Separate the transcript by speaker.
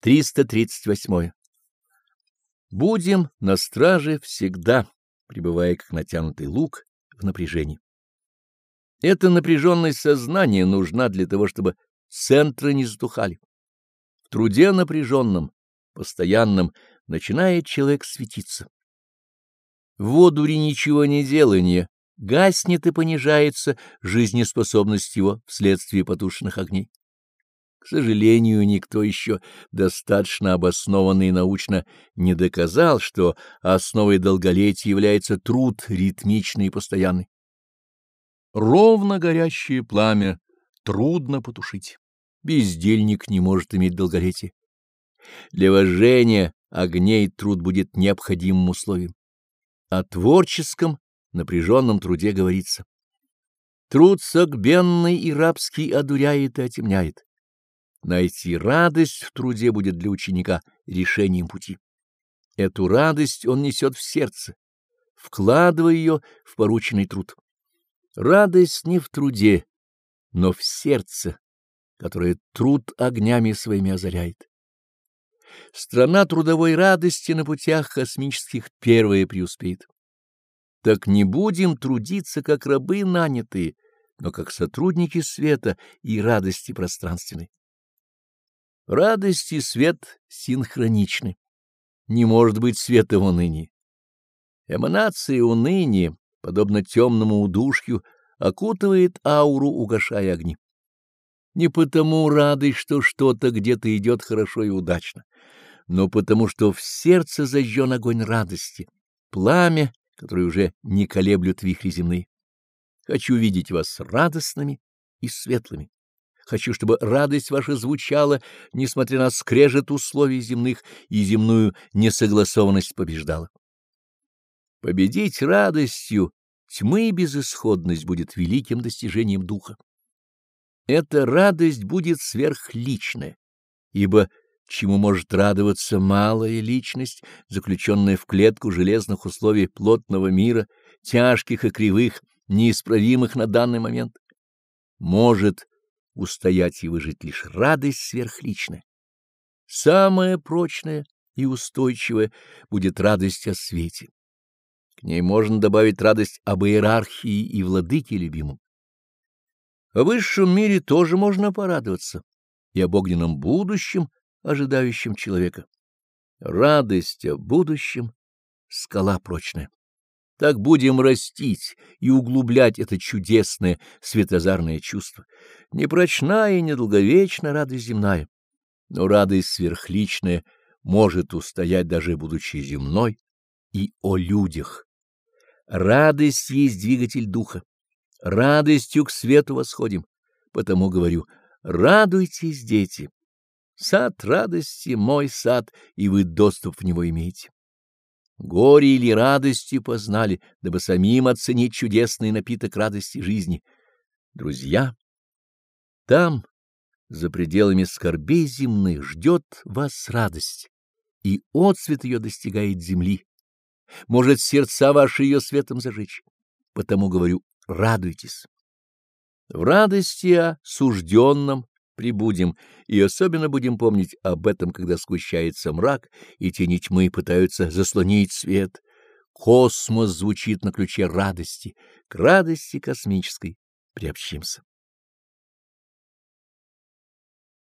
Speaker 1: 338. Будем на страже всегда, пребывая как натянутый лук в напряжении. Эта напряженность сознания нужна для того, чтобы центры не затухали. В труде напряженном, постоянном, начинает человек светиться. В одуре ничего не делания гаснет и понижается жизнеспособность его вследствие потушенных огней. Сожалению, никто еще достаточно обоснованно и научно не доказал, что основой долголетия является труд ритмичный и постоянный. Ровно горящее пламя трудно потушить. Бездельник не может иметь долголетия. Для вожжения огней труд будет необходимым условием. О творческом напряженном труде говорится. Труд согбенный и рабский одуряет и отемняет. Найти радость в труде будет для ученика решением пути. Эту радость он несет в сердце, вкладывая ее в порученный труд. Радость не в труде, но в сердце, которое труд огнями своими озаряет. Страна трудовой радости на путях космических первая преуспеет. Так не будем трудиться, как рабы нанятые, но как сотрудники света и радости пространственной. Радость и свет синхроничны. Не может быть света в унынии. Эманация уныния, подобно темному удушью, окутывает ауру, угошая огни. Не потому радость, что что-то где-то идет хорошо и удачно, но потому что в сердце зажжен огонь радости, пламя, которое уже не колеблют вихри земные. Хочу видеть вас радостными и светлыми. Хочу, чтобы радость ваша звучала, несмотря на скрежет условий земных, и земную несогласованность побеждала. Победить радостью тьмы и безысходность будет великим достижением духа. Эта радость будет сверхличная, ибо чему может радоваться малая личность, заключенная в клетку железных условий плотного мира, тяжких и кривых, неисправимых на данный момент, может устоять и выжить лишь радость сверхличная. Самая прочная и устойчивая будет радость о свете. К ней можно добавить радость об иерархии и владыке любимом. О высшем мире тоже можно порадоваться, и об огненном будущем, ожидающем человека. Радость о будущем — скала прочная. Так будем растить и углублять это чудесное светозарное чувство. Непрочная и недолговечна радость земная, но радость сверхличная может устоять даже будучи земной и о людях. Радость есть двигатель духа. Радостью к свету восходим. Потому говорю, радуйтесь, дети. Сад радости — мой сад, и вы доступ в него имеете. Горе или радости познали, дабы самим оценить чудесный напиток радости жизни. Друзья, там, за пределами скорбей земных, ждет вас радость, и отцвет ее достигает земли. Может сердца ваши ее светом зажечь. Потому говорю, радуйтесь. В радости о сужденном прибудем, и особенно будем помнить об этом, когда сгущается мрак, и тени тьмы пытаются заслонить свет. Космос звучит на ключе радости, к радости космической приобщимся.